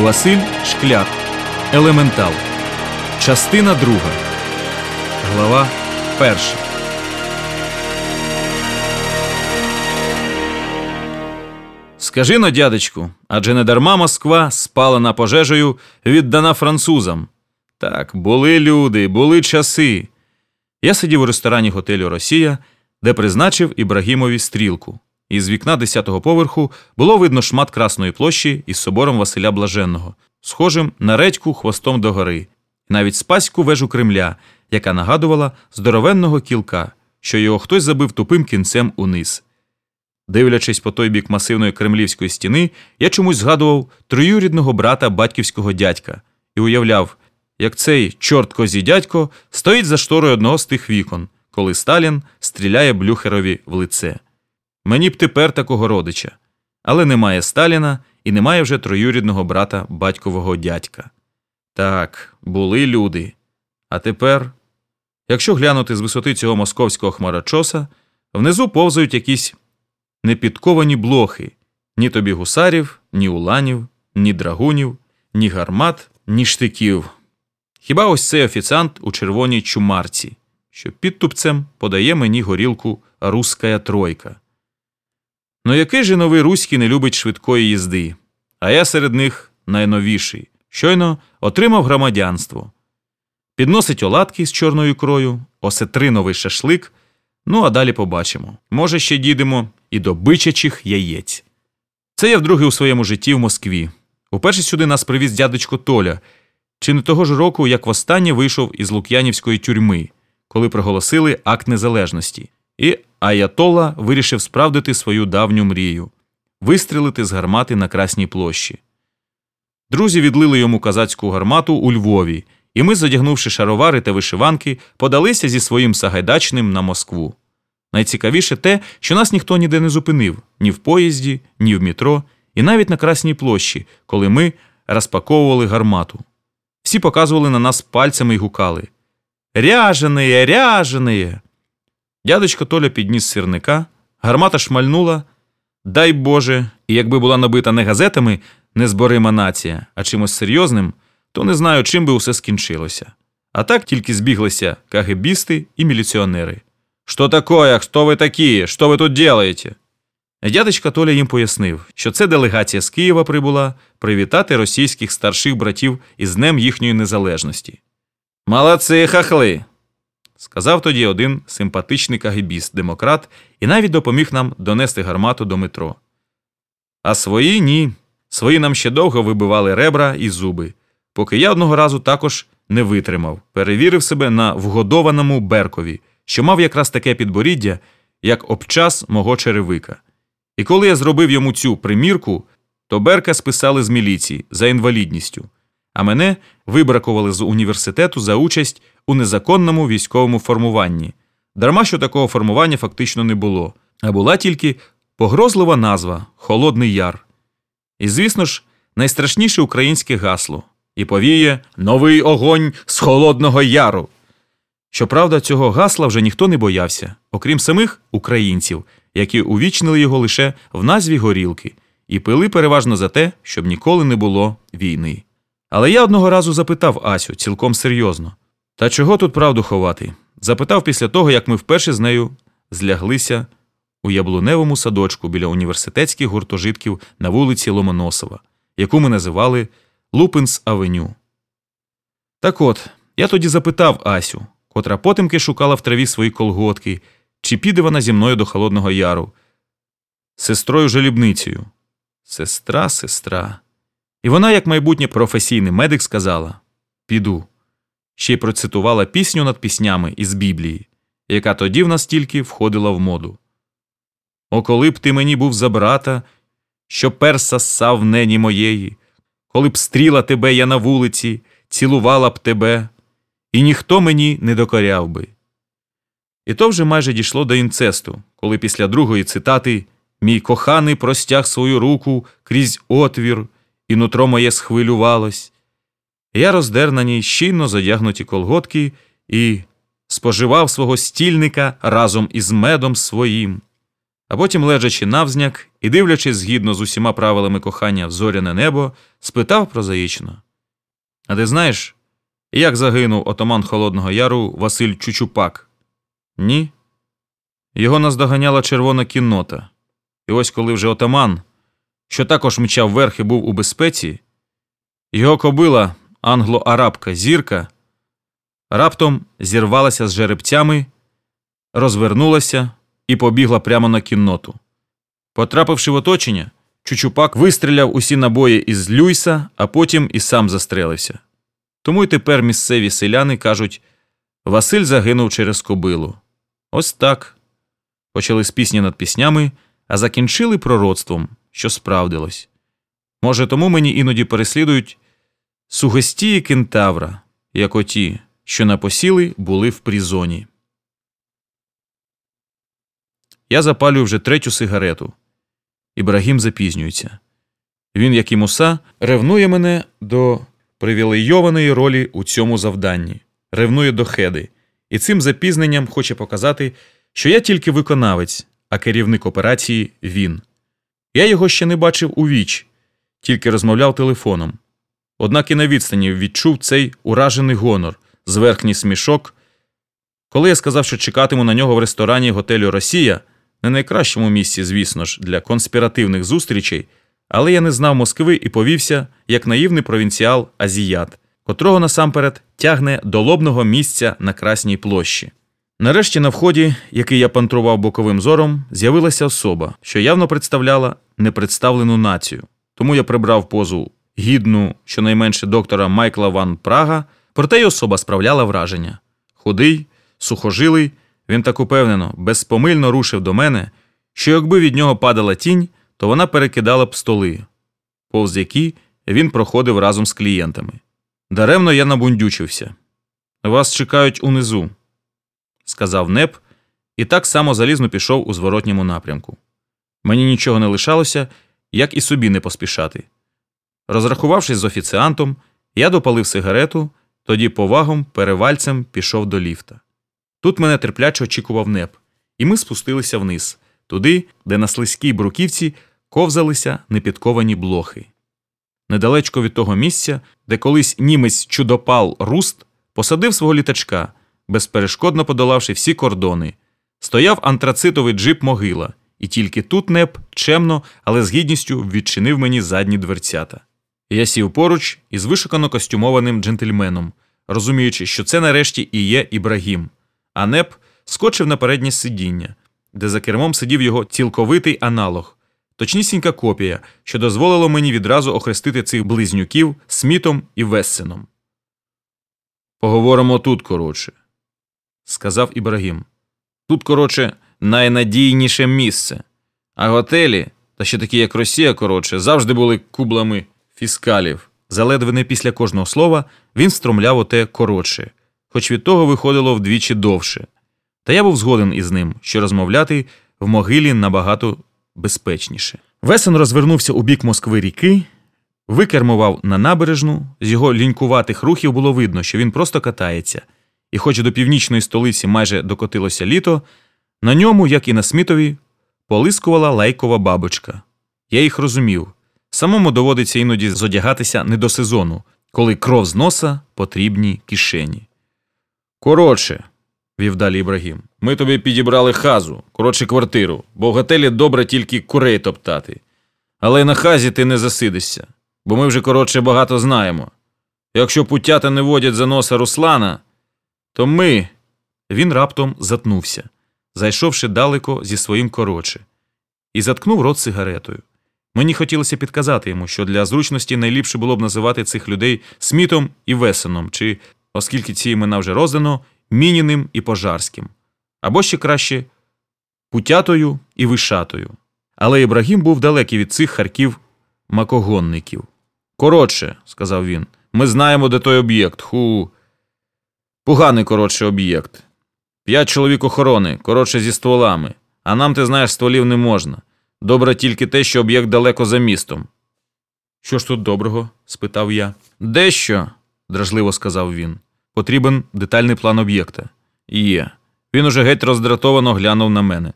Василь Шкляр. Елементал. Частина друга. Глава перша. Скажи но, дядечку, адже не дарма Москва спалена пожежею, віддана французам. Так, були люди, були часи. Я сидів у ресторані готелю Росія, де призначив Ібрагімові стрілку. Із вікна 10-го поверху було видно шмат Красної площі із собором Василя Блаженного, схожим на редьку хвостом догори, навіть спаську вежу Кремля, яка нагадувала здоровенного кілка, що його хтось забив тупим кінцем униз. Дивлячись по той бік масивної кремлівської стіни, я чомусь згадував троюрідного брата батьківського дядька і уявляв, як цей чорт козі дядько стоїть за шторою одного з тих вікон, коли Сталін стріляє Блюхерові в лице. Мені б тепер такого родича, але немає Сталіна і немає вже троюрідного брата батькового дядька. Так, були люди. А тепер, якщо глянути з висоти цього московського хмарочоса, внизу повзають якісь непідковані блохи ні тобі гусарів, ні уланів, ні драгунів, ні гармат, ні штиків. Хіба ось цей офіціант у червоній чумарці, що підтупцем подає мені горілку Руская тройка. Ну який же новий руський не любить швидкої їзди, а я серед них найновіший, щойно отримав громадянство. Підносить оладки з чорною ікрою, осетриновий шашлик. Ну, а далі побачимо. Може, ще дійдемо і до бичачих яєць. Це я вдруге у своєму житті в Москві. Уперше сюди нас привіз дядечко Толя, чи не того ж року, як востаннє вийшов із Лук'янівської тюрми, коли проголосили акт незалежності, і Аятолла вирішив справдити свою давню мрію вистрілити з гармати на Красній площі. Друзі відлили йому казацьку гармату у Львові, і ми, задягнувши шаровари та вишиванки, подалися зі своїм Сагайдачним на Москву. Найцікавіше те, що нас ніхто ніде не зупинив ні в поїзді, ні в метро, і навіть на Красній площі, коли ми розпаковували гармату. Всі показували на нас пальцями й гукали Ряжене, ряжене. Дядечко Толя підніс сірника, гармата шмальнула. Дай Боже, і якби була набита не газетами незборима нація, а чимось серйозним, то не знаю, чим би усе скінчилося. А так тільки збіглися кагебісти і міліціонери. Що такое? Хто ви такі? Що ви тут делаєте? Дядечка Толя їм пояснив, що це делегація з Києва прибула привітати російських старших братів із Днем їхньої незалежності. Молодці хахли! Сказав тоді один симпатичний кагебіст, демократ, і навіть допоміг нам донести гармату до метро. А свої ні. Свої нам ще довго вибивали ребра і зуби, поки я одного разу також не витримав, перевірив себе на вгодованому Беркові, що мав якраз таке підборіддя, як обчас мого черевика. І коли я зробив йому цю примірку, то Берка списали з міліції за інвалідністю, а мене вибракували з університету за участь у незаконному військовому формуванні. Дарма що такого формування фактично не було, а була тільки погрозлива назва Холодний Яр. І, звісно ж, найстрашніше українське гасло і повіє новий огонь з Холодного Яру. Щоправда, цього гасла вже ніхто не боявся, окрім самих українців, які увічнили його лише в назві горілки, і пили переважно за те, щоб ніколи не було війни. Але я одного разу запитав Асю цілком серйозно та чого тут правду ховати? Запитав після того, як ми вперше з нею зляглися у яблуневому садочку біля університетських гуртожитків на вулиці Ломоносова, яку ми називали Лупинс Авеню. Так от, я тоді запитав Асю, котра потемки шукала в траві свої колготки, чи піде вона зі мною до Холодного Яру, сестрою жалібницею. Сестра, сестра. І вона, як майбутній професійний медик, сказала Піду. Ще й процитувала пісню над піснями із Біблії, яка тоді в нас тільки входила в моду. О, коли б ти мені був за брата, що перса ссав нені моєї, коли б стріла тебе я на вулиці, цілувала б тебе, і ніхто мені не докоряв би. І то вже майже дійшло до інцесту, коли після другої цитати мій коханий простяг свою руку крізь отвір, і нутро моє схвилювалось. Я роздер на ній щільно задягнуті колготки і споживав свого стільника разом із медом своїм. а потім, лежачи навзняк і дивлячись згідно з усіма правилами кохання в зоряне небо, спитав прозаїчно. А ти знаєш, як загинув отаман Холодного Яру Василь Чучупак? Ні. Його наздоганяла червона кіннота. І ось коли вже отаман, що також мчав верх і був у безпеці, його кобила, англо-арабка зірка, раптом зірвалася з жеребцями, розвернулася і побігла прямо на кінноту. Потрапивши в оточення, Чучупак вистріляв усі набої із Люйса, а потім і сам застрелився. Тому й тепер місцеві селяни кажуть Василь загинув через кобилу. Ось так. Почали з пісні над піснями, а закінчили пророцтвом, що справдилось. Може, тому мені іноді переслідують сугестії кентавра, як оті, що на посіли були в призоні. Я запалюю вже третю сигарету. Ібрагім запізнюється. Він, як і муса, ревнує мене до привілейованої ролі у цьому завданні, ревнує до хеди, і цим запізненням хоче показати, що я тільки виконавець, а керівник операції він. Я його ще не бачив у віч, тільки розмовляв телефоном. Однак і на відстані відчув цей уражений гонор, зверхній смішок. Коли я сказав, що чекатиму на нього в ресторані готелю Росія, не найкращому місці, звісно ж, для конспіративних зустрічей, але я не знав Москви і повівся як наївний провінціал Азіят, котрого насамперед тягне до лобного місця на Красній площі. Нарешті на вході, який я пантрував боковим зором, з'явилася особа, що явно представляла непредставлену націю. Тому я прибрав позу гідну, щонайменше доктора Майкла Ван Прага, проте й особа справляла враження. Худий, сухожилий, він так упевнено, безпомильно рушив до мене, що якби від нього падала тінь, то вона перекидала б столи, повз які він проходив разом з клієнтами. Даремно я набундючився. Вас чекають унизу, сказав Неп, і так само залізно пішов у зворотньому напрямку. Мені нічого не лишалося, як і собі не поспішати. Розрахувавшись з офіціантом, я допалив сигарету, тоді повагом перевальцем пішов до ліфта. Тут мене терпляче очікував неп, і ми спустилися вниз, туди, де на слизькій бруківці ковзалися непідковані блохи. Недалечко від того місця, де колись німець чудопал Руст посадив свого літачка, безперешкодно подолавши всі кордони, стояв антрацитовий джип могила, і тільки тут неп чемно, але з гідністю відчинив мені задні дверцята. Я сів поруч із вишукано костюмованим джентльменом, розуміючи, що це нарешті і є Ібрагім. А неп скочив на переднє сидіння, де за кермом сидів його цілковитий аналог, точнісінька копія, що дозволило мені відразу охрестити цих близнюків Смітом і Вессеном. Поговоримо тут, коротше, сказав Ібрагім. Тут, коротше, найнадійніше місце. А готелі, та ще такі, як Росія, коротше, завжди були кублами фіскалів. Заледве не після кожного слова він струмляв оте коротше, хоч від того виходило вдвічі довше. Та я був згоден із ним, що розмовляти в могилі набагато безпечніше. Весен розвернувся у бік Москви ріки, викермував на набережну, з його лінькуватих рухів було видно, що він просто катається, і, хоч до північної столиці майже докотилося літо, на ньому, як і на Смітові, полискувала лайкова бабочка. Я їх розумів. Самому доводиться іноді зодягатися не до сезону, коли кров з носа потрібні кишені. Коротше, вів далі Ібрагім, ми тобі підібрали хазу, коротше квартиру, бо в готелі добре тільки курей топтати. Але на хазі ти не засидишся, бо ми вже, коротше, багато знаємо. Якщо путята не водять за носа Руслана, то ми. Він раптом затнувся, зайшовши далеко зі своїм коротше, і заткнув рот сигаретою. Мені хотілося підказати йому, що для зручності найліпше було б називати цих людей Смітом і Весеном, чи, оскільки ці імена вже роздано, Мініним і Пожарським, або ще краще Путятою і Вишатою. Але Ібрагім був далекий від цих харків макогонників. Коротше, сказав він, ми знаємо, де той об'єкт. Ху. Поганий коротше об'єкт. П'ять чоловік охорони, коротше, зі стволами. А нам, ти знаєш, стволів не можна. Добре тільки те, що об'єкт далеко за містом. Що ж тут доброго? спитав я. Дещо, дражливо сказав він. Потрібен детальний план об'єкта. Є. Він уже геть роздратовано глянув на мене.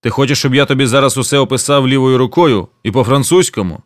Ти хочеш, щоб я тобі зараз усе описав лівою рукою і по-французькому?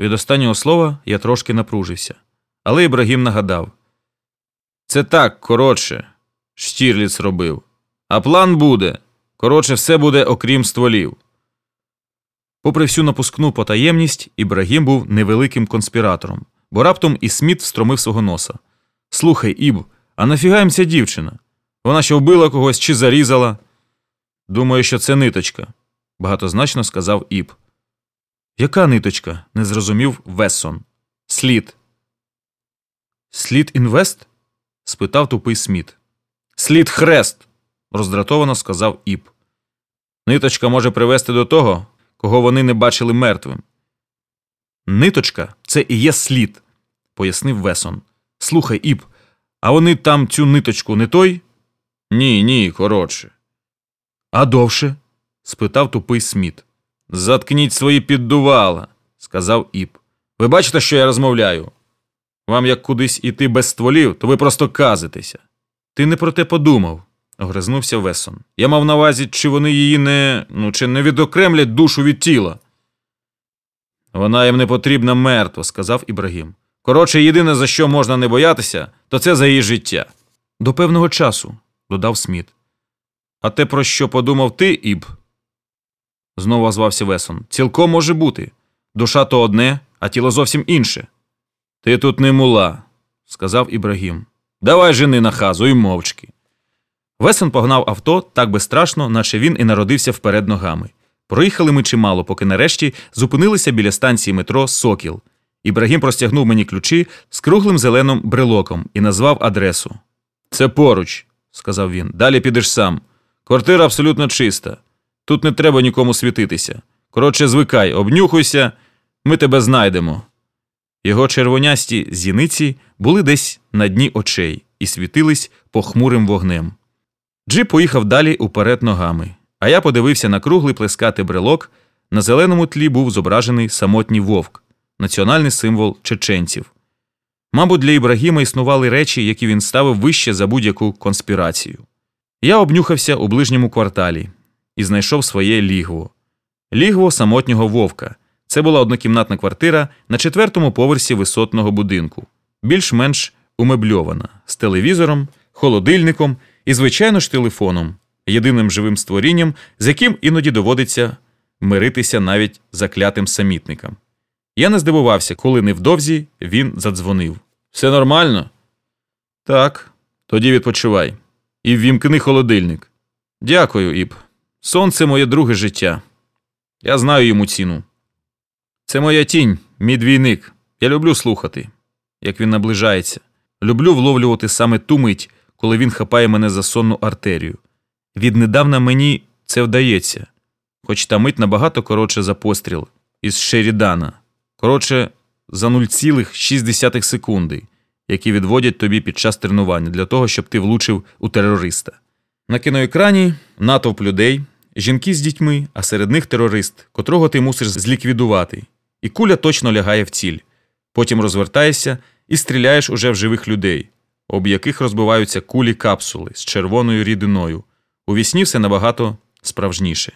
Від останнього слова я трошки напружився, але Ібрагім нагадав: Це так, коротше, Штірліц робив. А план буде. Коротше, все буде окрім стволів. Попри всю напускну потаємність, Ібрагім був невеликим конспіратором, бо раптом і Сміт встромив свого носа. Слухай, Іб, а нафіга їм ця дівчина? Вона що вбила когось чи зарізала? Думаю, що це ниточка, багатозначно сказав Іб. Яка ниточка? не зрозумів Вессон. Слід. Слід інвест? Спитав тупий Сміт. Слід хрест, роздратовано сказав Іб. Ниточка може привести до того, кого вони не бачили мертвим. Ниточка це і є слід, пояснив Весон. Слухай, Іб, а вони там цю ниточку не той? Ні, ні, коротше. А довше? спитав тупий Сміт. Заткніть свої піддувала, сказав Іб. Ви бачите, що я розмовляю? Вам як кудись іти без стволів, то ви просто казитеся. Ти не про те подумав, огризнувся Весон. Я мав на увазі, чи вони її не ну, чи не відокремлять душу від тіла. Вона їм не потрібна мертво, сказав Ібрагім. Коротше, єдине, за що можна не боятися, то це за її життя. До певного часу, додав Сміт. А те, про що подумав ти, Іб? знову озвався Весон. Цілком може бути. Душа то одне, а тіло зовсім інше. Ти тут не мула, сказав Ібрагім. Давай жени на хазу і мовчки. Весен погнав авто так безстрашно, наче він і народився вперед ногами. Проїхали ми чимало, поки нарешті зупинилися біля станції метро Сокіл. Ібрагім простягнув мені ключі з круглим зеленим брелоком і назвав адресу. Це поруч, сказав він. Далі підеш сам. Квартира абсолютно чиста. Тут не треба нікому світитися. Коротше, звикай, обнюхуйся, ми тебе знайдемо. Його червонясті зіниці були десь на дні очей і світились похмурим вогнем. Джип поїхав далі уперед ногами, а я подивився на круглий плескатий брелок. На зеленому тлі був зображений самотній вовк, національний символ чеченців. Мабуть, для Ібрагіма існували речі, які він ставив вище за будь-яку конспірацію. Я обнюхався у ближньому кварталі і знайшов своє лігво. Лігво самотнього вовка. Це була однокімнатна квартира на четвертому поверсі висотного будинку, більш-менш умебльована, з телевізором, холодильником і, звичайно ж, телефоном, єдиним живим створінням, з яким іноді доводиться миритися навіть заклятим самітникам. Я не здивувався, коли невдовзі він задзвонив. Все нормально? Так, тоді відпочивай. І ввімкни холодильник. Дякую, Іб. Сонце моє друге життя. Я знаю йому ціну. Це моя тінь, мій двійник. Я люблю слухати, як він наближається. Люблю вловлювати саме ту мить, коли він хапає мене за сонну артерію. Віднедавна мені це вдається, хоч та мить набагато коротше за постріл із Шерідана, коротше за 0,6 секунди, які відводять тобі під час тренування для того, щоб ти влучив у терориста. На кіноекрані натовп людей, жінки з дітьми, а серед них терорист, котрого ти мусиш зліквідувати, і куля точно лягає в ціль. Потім розвертаєшся і стріляєш уже в живих людей, об яких розбиваються кулі капсули з червоною рідиною. У вісні все набагато справжніше.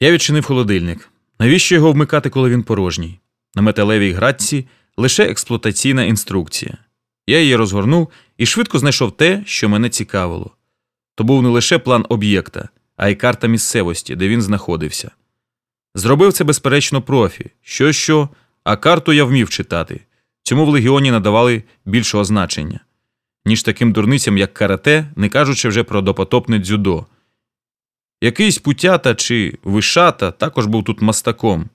Я відчинив холодильник. Навіщо його вмикати, коли він порожній? На металевій градці лише експлуатаційна інструкція. Я її розгорнув і швидко знайшов те, що мене цікавило. То був не лише план об'єкта, а й карта місцевості, де він знаходився. Зробив це, безперечно, профі, що що, а карту я вмів читати. Цьому в легіоні надавали більшого значення, ніж таким дурницям, як карате, не кажучи вже про допотопне дзюдо. Якийсь путята чи вишата також був тут мастаком.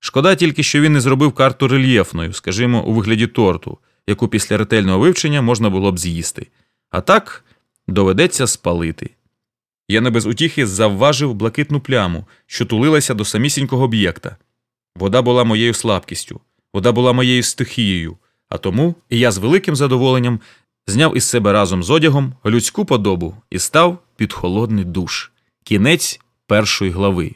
Шкода тільки, що він не зробив карту рельєфною, скажімо, у вигляді торту, яку після ретельного вивчення можна було б з'їсти. А так доведеться спалити. Я не без утіхи завважив блакитну пляму, що тулилася до самісінького об'єкта. Вода була моєю слабкістю, вода була моєю стихією, а тому і я з великим задоволенням зняв із себе разом з одягом людську подобу і став під холодний душ. Кінець першої глави.